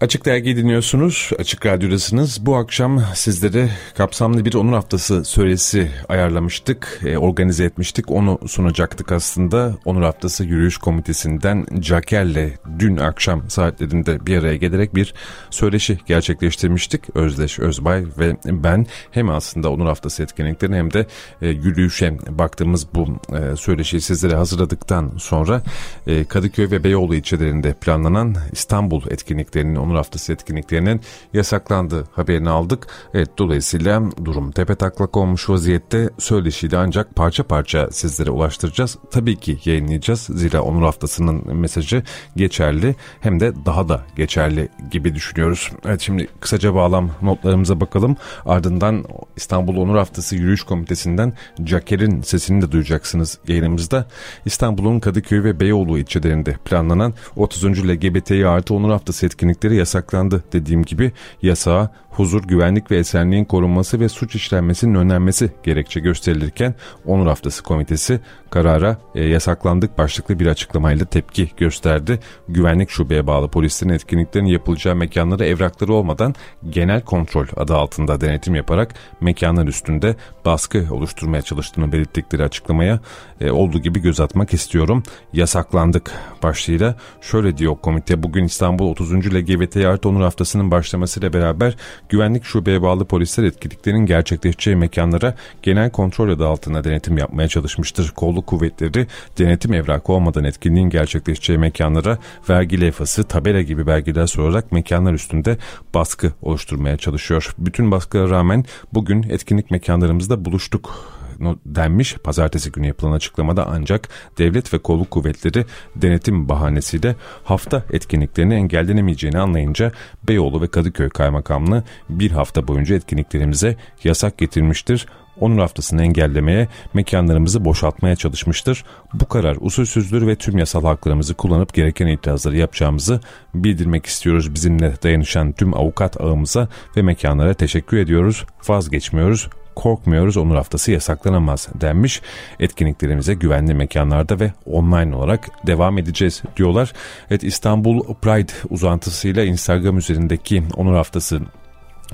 Açık Dergi dinliyorsunuz, Açık Radyo'dasınız. Bu akşam sizlere kapsamlı bir Onur Haftası söylesi ayarlamıştık, e, organize etmiştik. Onu sunacaktık aslında. Onur Haftası Yürüyüş Komitesi'nden Caker'le dün akşam saatlerinde bir araya gelerek bir söyleşi gerçekleştirmiştik. Özdeş Özbay ve ben hem aslında Onur Haftası etkinliklerine hem de e, yürüyüşe baktığımız bu e, söyleşiyi sizlere hazırladıktan sonra e, Kadıköy ve Beyoğlu ilçelerinde planlanan İstanbul etkinliklerinin Onur Haftası etkinliklerinin yasaklandığı haberini aldık. Evet dolayısıyla durum tepe taklak olmuş vaziyette söyleşiyle ancak parça parça sizlere ulaştıracağız. Tabii ki yayınlayacağız. Zira Onur Haftası'nın mesajı geçerli hem de daha da geçerli gibi düşünüyoruz. Evet şimdi kısaca bağlam notlarımıza bakalım. Ardından İstanbul Onur Haftası Yürüyüş Komitesi'nden Caker'in sesini de duyacaksınız yayınımızda. İstanbul'un Kadıköy ve Beyoğlu ilçelerinde planlanan 30. LGBTİ artı Onur Haftası etkinlikleri yasaklandı. Dediğim gibi yasağa huzur, güvenlik ve esenliğin korunması ve suç işlenmesinin önlenmesi gerekçe gösterilirken Onur Haftası Komitesi karara e, yasaklandık başlıklı bir açıklamayla tepki gösterdi. Güvenlik şubeye bağlı polislerin etkinliklerin yapılacağı mekanlara evrakları olmadan genel kontrol adı altında denetim yaparak mekanlar üstünde baskı oluşturmaya çalıştığını belirttikleri açıklamaya e, olduğu gibi göz atmak istiyorum. Yasaklandık başlığıyla şöyle diyor komite bugün İstanbul 30. LGBT artı onur haftasının başlamasıyla beraber güvenlik şubeye bağlı polisler etkinliklerin gerçekleşeceği mekanlara genel kontrol adı altında denetim yapmaya çalışmıştır. Kolluk kuvvetleri denetim evrakı olmadan etkinliğin gerçekleşeceği mekanlara vergi levhası, tabela gibi belgeler sorarak mekanlar üstünde baskı oluşturmaya çalışıyor. Bütün baskılara rağmen bugün etkinlik mekanlarımızda buluştuk denmiş. Pazartesi günü yapılan açıklamada ancak devlet ve kolluk kuvvetleri denetim bahanesiyle hafta etkinliklerini engellenemeyeceğini anlayınca Beyoğlu ve Kadıköy Kaymakamlığı bir hafta boyunca etkinliklerimize yasak getirmiştir. Onur haftasını engellemeye, mekanlarımızı boşaltmaya çalışmıştır. Bu karar usulsüzdür ve tüm yasal haklarımızı kullanıp gereken itirazları yapacağımızı bildirmek istiyoruz. Bizimle dayanışan tüm avukat ağımıza ve mekanlara teşekkür ediyoruz. Vazgeçmiyoruz korkmuyoruz onur haftası yasaklanamaz denmiş. Etkinliklerimize güvenli mekanlarda ve online olarak devam edeceğiz diyorlar. Evet İstanbul Pride uzantısıyla Instagram üzerindeki onur haftası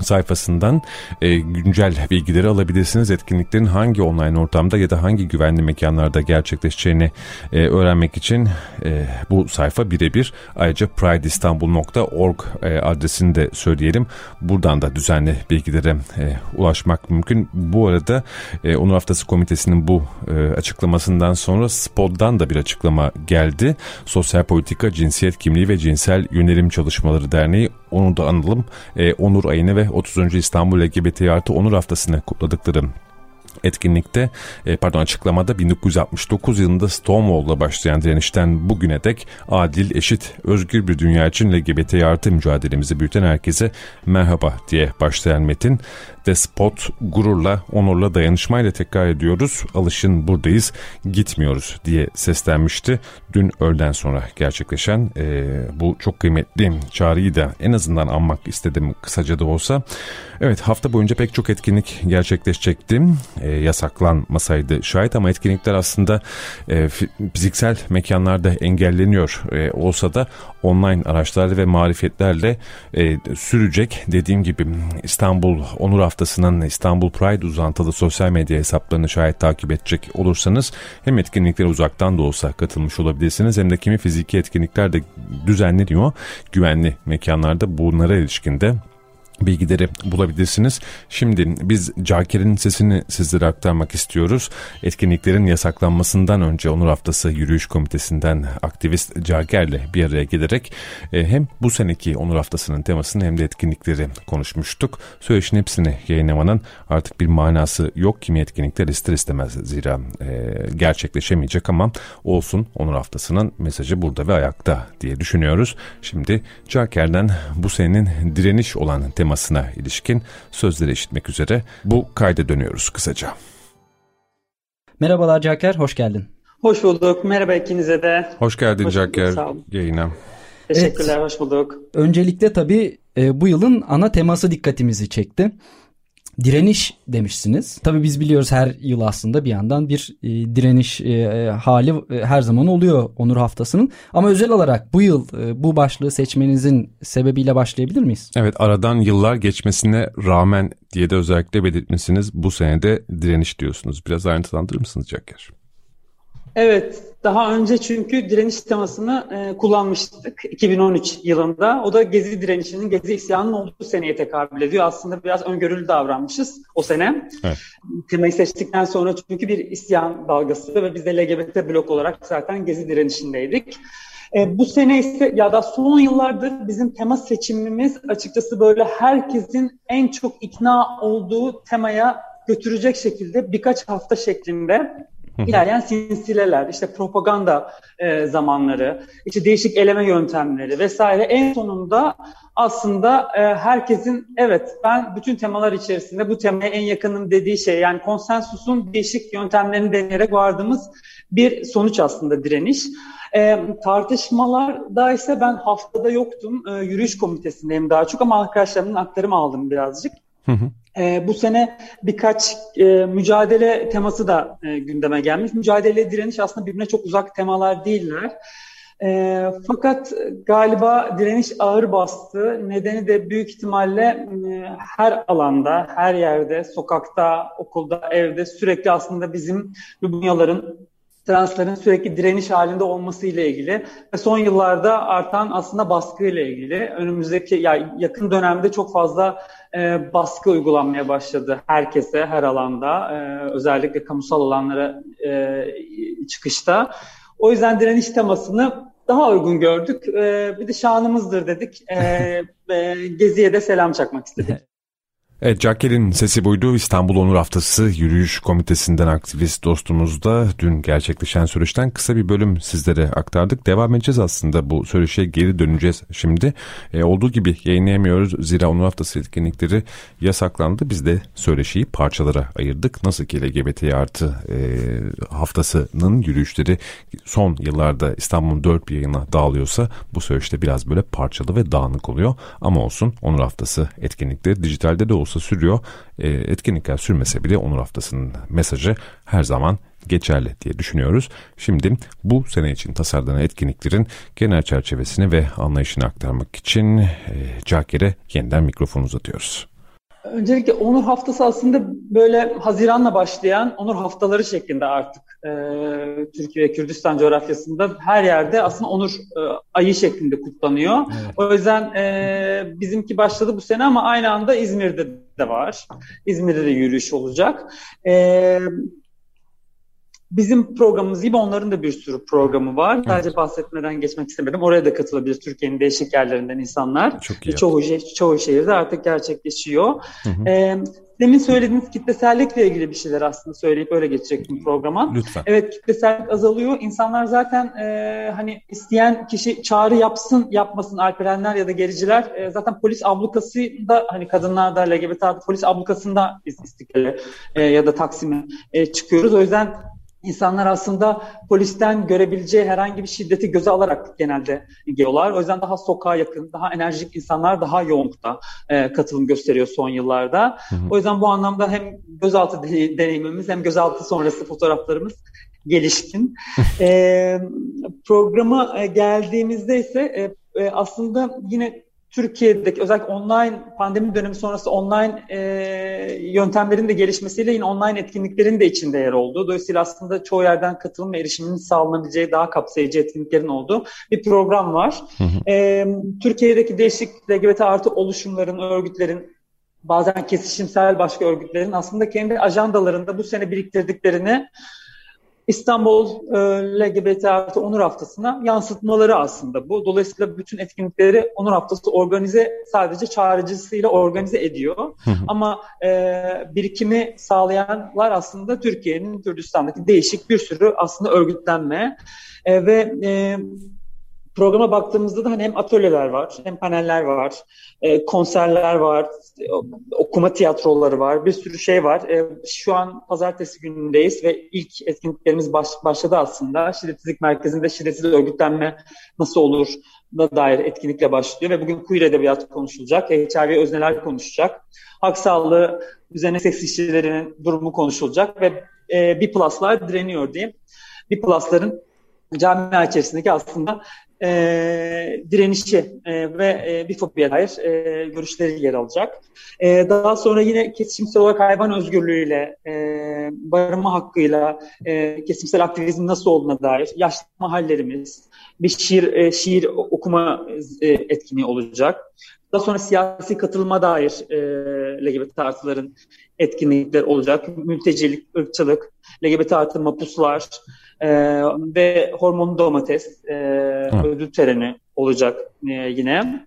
sayfasından e, güncel bilgileri alabilirsiniz. Etkinliklerin hangi online ortamda ya da hangi güvenli mekanlarda gerçekleşeceğini e, öğrenmek için e, bu sayfa birebir. Ayrıca prideistanbul.org e, adresini de söyleyelim. Buradan da düzenli bilgilere e, ulaşmak mümkün. Bu arada e, Onur Haftası Komitesi'nin bu e, açıklamasından sonra SPOD'dan da bir açıklama geldi. Sosyal Politika, Cinsiyet Kimliği ve Cinsel Yönelim Çalışmaları Derneği onu da analım. E, Onur ayını ve 30. İstanbul LGBT artı Onur haftasını kutladıkları etkinlikte e, pardon açıklamada 1969 yılında Stonewall'la başlayan direnişten bugüne dek adil, eşit, özgür bir dünya için LGBT artı mücadelemizi büyüten herkese merhaba diye başlayan metin despot, gururla, onurla, dayanışmayla tekrar ediyoruz. Alışın buradayız, gitmiyoruz diye seslenmişti. Dün öğleden sonra gerçekleşen e, bu çok kıymetli çağrıyı da en azından anmak istedim kısaca da olsa. Evet hafta boyunca pek çok etkinlik gerçekleşecekti. E, yasaklanmasaydı şayet ama etkinlikler aslında e, fiziksel mekanlarda engelleniyor e, olsa da online araçlarla ve marifetlerle e, sürecek. Dediğim gibi İstanbul Onur Haftası'nın İstanbul Pride uzantılı sosyal medya hesaplarını şayet takip edecek olursanız hem etkinliklere uzaktan da olsa katılmış olabilirsiniz hem de kimi fiziki etkinlikler de düzenleniyor. Güvenli mekanlarda bunlara ilişkinde bilgileri bulabilirsiniz. Şimdi biz Caker'in sesini sizlere aktarmak istiyoruz. Etkinliklerin yasaklanmasından önce Onur Haftası Yürüyüş Komitesi'nden aktivist Caker'le bir araya gelerek e, hem bu seneki Onur Haftası'nın temasını hem de etkinlikleri konuşmuştuk. Söyleşin hepsini yayınlamanın artık bir manası yok. Kimi etkinlikler ister istemez zira e, gerçekleşemeyecek ama olsun Onur Haftası'nın mesajı burada ve ayakta diye düşünüyoruz. Şimdi Caker'den bu senenin direniş olan teması temasına ilişkin sözleri işitmek üzere bu kayda dönüyoruz kısaca. Merhabalar Caker, hoş geldin. Hoş bulduk. Merhaba ikinize de. Hoş geldin hoş Caker yayına. Teşekkürler, evet. hoş bulduk. Öncelikle tabii e, bu yılın ana teması dikkatimizi çekti. Direniş demişsiniz. Tabii biz biliyoruz her yıl aslında bir yandan bir e, direniş e, e hali e, her zaman oluyor Onur Haftası'nın. Ama özel olarak bu yıl e, bu başlığı seçmenizin sebebiyle başlayabilir miyiz? Evet aradan yıllar geçmesine rağmen diye de özellikle belirtmişsiniz. Bu senede direniş diyorsunuz. Biraz ayrıntılandırır mısınız Cakker? Evet, daha önce çünkü direniş temasını e, kullanmıştık 2013 yılında. O da Gezi direnişinin, Gezi isyanının olduğu seneye tekabül ediyor. Aslında biraz öngörülü davranmışız o sene. Evet. Temayı seçtikten sonra çünkü bir isyan dalgası ve biz de LGBT blok olarak zaten Gezi direnişindeydik. E, bu sene ise ya da son yıllardır bizim tema seçimimiz açıkçası böyle herkesin en çok ikna olduğu temaya götürecek şekilde birkaç hafta şeklinde İlerleyen sinsileler, işte propaganda e, zamanları, işte değişik eleme yöntemleri vesaire. En sonunda aslında e, herkesin evet ben bütün temalar içerisinde bu temaya en yakınım dediği şey yani konsensusun değişik yöntemlerini deneyerek vardığımız bir sonuç aslında direniş. E, tartışmalarda ise ben haftada yoktum. E, yürüyüş komitesindeyim daha çok ama arkadaşlarımın aktarımı aldım birazcık. Hı hı. E, bu sene birkaç e, mücadele teması da e, gündeme gelmiş. Mücadele direniş aslında birbirine çok uzak temalar değiller. E, fakat galiba direniş ağır bastı. Nedeni de büyük ihtimalle e, her alanda, her yerde, sokakta, okulda, evde sürekli aslında bizim Lubunyaların transların sürekli direniş halinde olması ile ilgili ve son yıllarda artan aslında baskı ile ilgili önümüzdeki ya yakın dönemde çok fazla e, baskı uygulanmaya başladı herkese her alanda e, özellikle kamusal alanlara e, çıkışta. O yüzden direniş temasını daha uygun gördük. E, bir de şanımızdır dedik. E, e, Gezi'ye de selam çakmak istedik. Evet, Cakker'in sesi buydu. İstanbul Onur Haftası Yürüyüş Komitesi'nden aktivist dostumuz da dün gerçekleşen süreçten kısa bir bölüm sizlere aktardık. Devam edeceğiz aslında bu söyleşiye geri döneceğiz şimdi. E, olduğu gibi yayınlayamıyoruz. Zira Onur Haftası etkinlikleri yasaklandı. Biz de söyleşiyi parçalara ayırdık. Nasıl ki LGBT artı e, haftasının yürüyüşleri son yıllarda İstanbul'un dört bir yayına dağılıyorsa bu söyleşte biraz böyle parçalı ve dağınık oluyor. Ama olsun Onur Haftası etkinlikleri dijitalde de olsun olsa sürüyor. E, etkinlikler sürmese bile Onur Haftası'nın mesajı her zaman geçerli diye düşünüyoruz. Şimdi bu sene için tasarlanan etkinliklerin genel çerçevesini ve anlayışını aktarmak için e, Cakir'e yeniden mikrofon uzatıyoruz. Öncelikle Onur Haftası aslında böyle Haziran'la başlayan Onur Haftaları şeklinde artık e, Türkiye ve Kürdistan coğrafyasında her yerde aslında Onur e, ayı şeklinde kutlanıyor. Evet. O yüzden e, bizimki başladı bu sene ama aynı anda İzmir'de de var. İzmir'de de yürüyüş olacak. E, Bizim programımız gibi onların da bir sürü programı var. Evet. Sadece bahsetmeden geçmek istemedim. Oraya da katılabilir Türkiye'nin değişik yerlerinden insanlar. Çok iyi. Çoğu, çoğu şehirde artık gerçekleşiyor. Hı hı. Ee, demin söylediğiniz kitlesellikle ilgili bir şeyler aslında söyleyip öyle geçecektim programa. Lütfen. Evet kitlesellik azalıyor. İnsanlar zaten e, hani isteyen kişi çağrı yapsın yapmasın Alperenler ya da gericiler e, zaten polis ablukasında hani kadınlarda LGBT artı polis ablukasında biz istiklale e, ya da Taksim'e e, çıkıyoruz. O yüzden İnsanlar aslında polisten görebileceği herhangi bir şiddeti göze alarak genelde gidiyorlar. O yüzden daha sokağa yakın, daha enerjik insanlar daha yoğunlukta e, katılım gösteriyor son yıllarda. Hı hı. O yüzden bu anlamda hem gözaltı deneyimimiz hem gözaltı sonrası fotoğraflarımız gelişkin. e, programa e, geldiğimizde ise e, e, aslında yine Türkiye'deki özellikle online pandemi dönemi sonrası online e, yöntemlerin de gelişmesiyle yine online etkinliklerin de içinde yer oldu. Dolayısıyla aslında çoğu yerden katılım ve erişimin sağlanabileceği daha kapsayıcı etkinliklerin olduğu bir program var. Hı hı. E, Türkiye'deki değişik LGBT artı oluşumların, örgütlerin bazen kesişimsel başka örgütlerin aslında kendi ajandalarında bu sene biriktirdiklerini İstanbul e, LGBT artı Onur Haftası'na yansıtmaları aslında bu. Dolayısıyla bütün etkinlikleri Onur Haftası organize sadece çağrıcısıyla organize ediyor. Ama e, birikimi sağlayanlar aslında Türkiye'nin Kürdistan'daki değişik bir sürü aslında örgütlenme e, ve e, programa baktığımızda da hani hem atölyeler var, hem paneller var, e, konserler var, okuma tiyatroları var, bir sürü şey var. E, şu an pazartesi günündeyiz ve ilk etkinliklerimiz baş, başladı aslında. Şiddetsizlik merkezinde şiddetsiz örgütlenme nasıl olur da dair etkinlikle başlıyor ve bugün queer edebiyatı konuşulacak, HIV özneler konuşacak, hak sağlığı üzerine seks işçilerinin durumu konuşulacak ve e, B plus'lar direniyor diyeyim. B plus'ların camia içerisindeki aslında e, direnişi e, ve e, bifobiye dair e, görüşleri yer alacak. E, daha sonra yine kesimsel olarak hayvan özgürlüğüyle, e, barınma hakkıyla, e, kesimsel aktivizm nasıl olduğuna dair yaşlı mahallerimiz, bir şiir, e, şiir okuma e, etkinliği olacak. Daha sonra siyasi katılma dair e, LGBT artıların etkinlikler olacak. Mültecilik, ırkçılık, LGBT artı mapuslar, e, ve hormonlu domates e, ödül töreni olacak e, yine.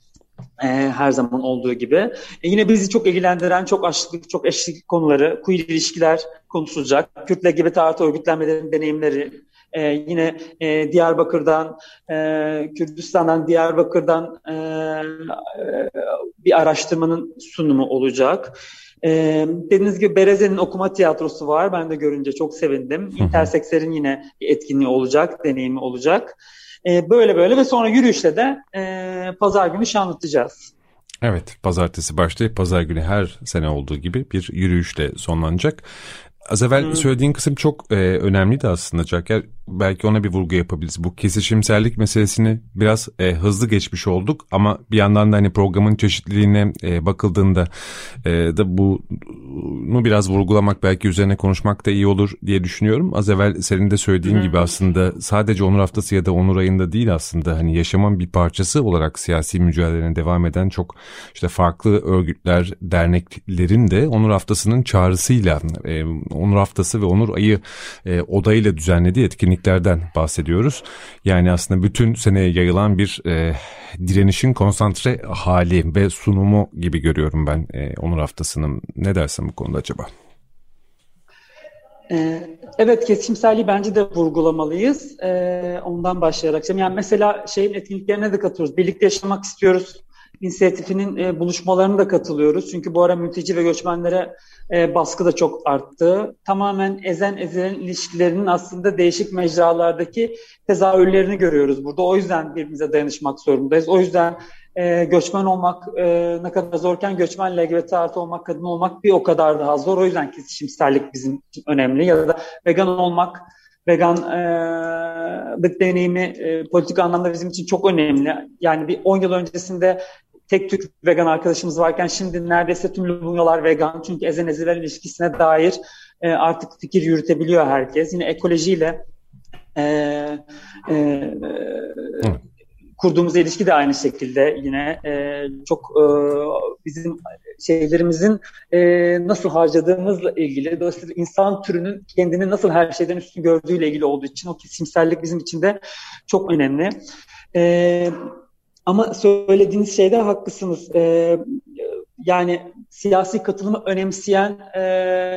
E, her zaman olduğu gibi. E, yine bizi çok ilgilendiren çok aşklık, çok eşlik konuları, queer ilişkiler konuşulacak. Kürt LGBT artı örgütlenmelerin deneyimleri, e, yine e, Diyarbakır'dan, e, Kürdistan'dan, Diyarbakır'dan e, bir araştırmanın sunumu olacak. E, dediğiniz gibi Bereze'nin okuma tiyatrosu var. Ben de görünce çok sevindim. Interseksler'in yine bir etkinliği olacak, deneyimi olacak. E, böyle böyle ve sonra yürüyüşle de e, pazar günü şanlatacağız. Evet, pazartesi başlayıp pazar günü her sene olduğu gibi bir yürüyüşle sonlanacak. Az evvel hmm. söylediğin kısım çok e, önemliydi aslında Caker. Belki ona bir vurgu yapabiliriz. Bu kesişimsellik meselesini biraz e, hızlı geçmiş olduk ama bir yandan da hani programın çeşitliliğine e, bakıldığında e, da bunu biraz vurgulamak belki üzerine konuşmak da iyi olur diye düşünüyorum. Az evvel senin de söylediğin hmm. gibi aslında sadece Onur Haftası ya da Onur Ayı'nda değil aslında hani yaşamın bir parçası olarak siyasi mücadelenin devam eden çok işte farklı örgütler, derneklerin de Onur Haftası'nın çağrısıyla e, Onur Haftası ve Onur Ayı e, odayla düzenlediği etkinliklerden bahsediyoruz. Yani aslında bütün seneye yayılan bir e, direnişin konsantre hali ve sunumu gibi görüyorum ben e, Onur Haftası'nın. Ne dersin bu konuda acaba? E, evet kesimselliği bence de vurgulamalıyız. Ee, ondan başlayarak. Yani mesela şeyin etkinliklerine de katılıyoruz. Birlikte yaşamak istiyoruz inisiyatifinin e, buluşmalarına da katılıyoruz. Çünkü bu ara mülteci ve göçmenlere e, baskı da çok arttı. Tamamen ezen ezilen ilişkilerinin aslında değişik mecralardaki tezahürlerini görüyoruz burada. O yüzden birbirimize dayanışmak zorundayız. O yüzden e, göçmen olmak e, ne kadar zorken göçmen LGBT artı olmak, kadın olmak bir o kadar daha zor. O yüzden kesişimsellik bizim için önemli. Ya da vegan olmak veganlık e, deneyimi e, politik anlamda bizim için çok önemli. Yani bir 10 yıl öncesinde tek Türk vegan arkadaşımız varken şimdi neredeyse tüm Lubunyalar vegan. Çünkü ezen ezilen ilişkisine dair e, artık fikir yürütebiliyor herkes. Yine ekolojiyle e, e, e, kurduğumuz ilişki de aynı şekilde yine e, çok e, bizim şeylerimizin e, nasıl harcadığımızla ilgili dolayısıyla insan türünün kendini nasıl her şeyden üstün gördüğüyle ilgili olduğu için o kesimsellik bizim için de çok önemli. E, ama söylediğiniz şeyde haklısınız. Ee, yani siyasi katılımı önemseyen e,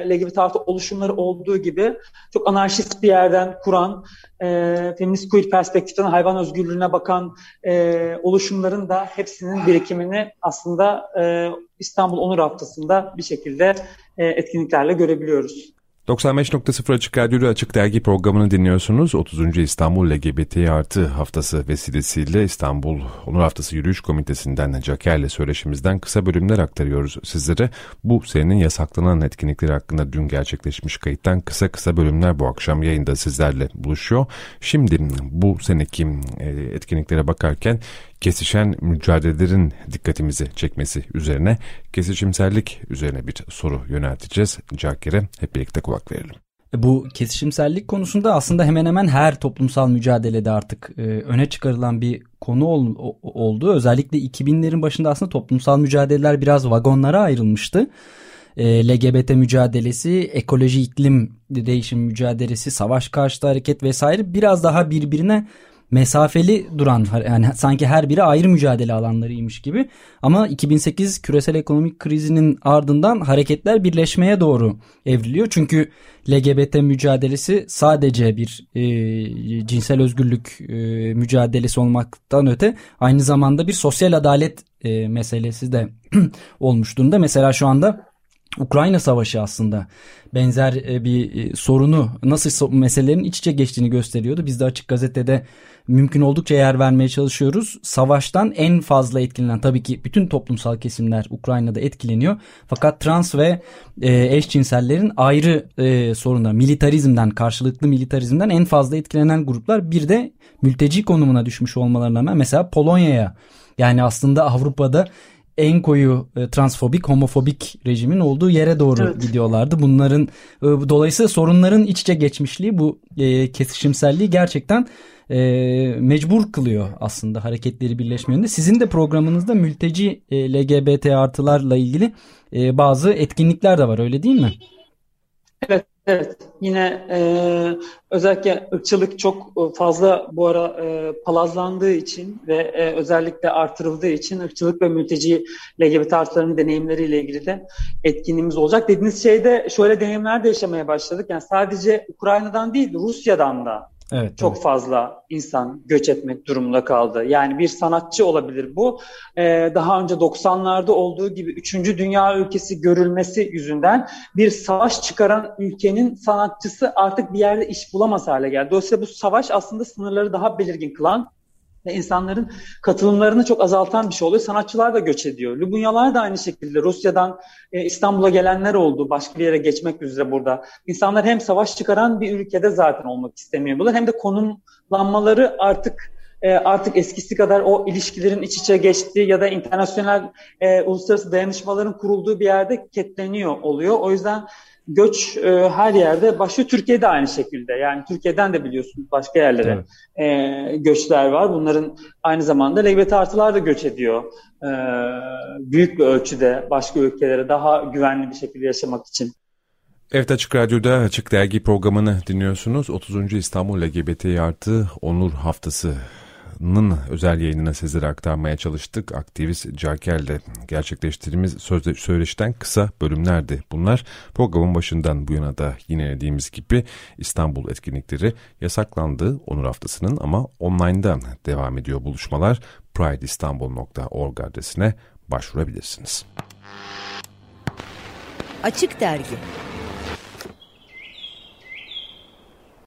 LGBT artı oluşumları olduğu gibi çok anarşist bir yerden kuran, e, feminist queer perspektiften hayvan özgürlüğüne bakan e, oluşumların da hepsinin birikimini aslında e, İstanbul Onur Haftası'nda bir şekilde e, etkinliklerle görebiliyoruz. 95.0 Açık Radyo'da Açık Dergi programını dinliyorsunuz. 30. İstanbul LGBT artı haftası vesilesiyle İstanbul Onur Haftası Yürüyüş Komitesi'nden Caker'le söyleşimizden kısa bölümler aktarıyoruz sizlere. Bu senenin yasaklanan etkinlikleri hakkında dün gerçekleşmiş kayıttan kısa kısa bölümler bu akşam yayında sizlerle buluşuyor. Şimdi bu seneki e, etkinliklere bakarken kesişen mücadelelerin dikkatimizi çekmesi üzerine kesişimsellik üzerine bir soru yönelteceğiz. Cakir'e hep birlikte kulak verelim. E, bu kesişimsellik konusunda aslında hemen hemen her toplumsal mücadelede artık e, öne çıkarılan bir konu ol, oldu. Özellikle 2000'lerin başında aslında toplumsal mücadeleler biraz vagonlara ayrılmıştı. E, LGBT mücadelesi, ekoloji iklim değişim mücadelesi, savaş karşıtı hareket vesaire biraz daha birbirine mesafeli duran yani sanki her biri ayrı mücadele alanlarıymış gibi ama 2008 küresel ekonomik krizinin ardından hareketler birleşmeye doğru evriliyor. Çünkü LGBT mücadelesi sadece bir e, cinsel özgürlük e, mücadelesi olmaktan öte aynı zamanda bir sosyal adalet e, meselesi de olmuş durumda. Mesela şu anda Ukrayna Savaşı aslında benzer e, bir e, sorunu nasıl meselelerin iç içe geçtiğini gösteriyordu. Biz de Açık Gazete'de mümkün oldukça yer vermeye çalışıyoruz. Savaştan en fazla etkilenen tabii ki bütün toplumsal kesimler Ukrayna'da etkileniyor. Fakat trans ve e, eşcinsellerin ayrı sorunlar, militarizmden, karşılıklı militarizmden en fazla etkilenen gruplar bir de mülteci konumuna düşmüş olmalarına rağmen mesela Polonya'ya yani aslında Avrupa'da en koyu e, transfobik, homofobik rejimin olduğu yere doğru evet. gidiyorlardı. Bunların e, dolayısıyla sorunların iç içe geçmişliği bu e, kesişimselliği gerçekten e, mecbur kılıyor aslında hareketleri birleşme yönünde. Sizin de programınızda mülteci e, LGBT artılarla ilgili e, bazı etkinlikler de var öyle değil mi? Evet Evet, yine e, özellikle ırkçılık çok fazla bu ara e, palazlandığı için ve e, özellikle artırıldığı için ırkçılık ve mülteci LGBT artılarının deneyimleriyle ilgili de etkinliğimiz olacak. Dediğiniz şeyde şöyle deneyimler de yaşamaya başladık. Yani sadece Ukrayna'dan değil, Rusya'dan da Evet, çok evet. fazla insan göç etmek durumunda kaldı. Yani bir sanatçı olabilir bu. Ee, daha önce 90'larda olduğu gibi 3. dünya ülkesi görülmesi yüzünden bir savaş çıkaran ülkenin sanatçısı artık bir yerde iş bulamaz hale geldi. Dolayısıyla bu savaş aslında sınırları daha belirgin kılan ve insanların katılımlarını çok azaltan bir şey oluyor. Sanatçılar da göç ediyor. Lubunyalar da aynı şekilde Rusya'dan e, İstanbul'a gelenler oldu. Başka bir yere geçmek üzere burada. İnsanlar hem savaş çıkaran bir ülkede zaten olmak istemiyorlar hem de konumlanmaları artık e, artık eskisi kadar o ilişkilerin iç içe geçtiği ya da internasyonel e, uluslararası dayanışmaların kurulduğu bir yerde ketleniyor oluyor. O yüzden göç e, her yerde başlıyor. Türkiye'de aynı şekilde. Yani Türkiye'den de biliyorsunuz başka yerlere e, göçler var. Bunların aynı zamanda LGBT artılar da göç ediyor. E, büyük bir ölçüde başka ülkelere daha güvenli bir şekilde yaşamak için. Evet Açık Radyo'da Açık Dergi programını dinliyorsunuz. 30. İstanbul LGBT Artı Onur Haftası Nın özel yayınına sizlere aktarmaya çalıştık. Aktivist Caker'le gerçekleştirdiğimiz sözde, söyleşten kısa bölümlerdi. Bunlar programın başından bu yana da yine dediğimiz gibi İstanbul etkinlikleri yasaklandı Onur Haftası'nın ama online'da devam ediyor buluşmalar. prideistanbul.org adresine başvurabilirsiniz. Açık Dergi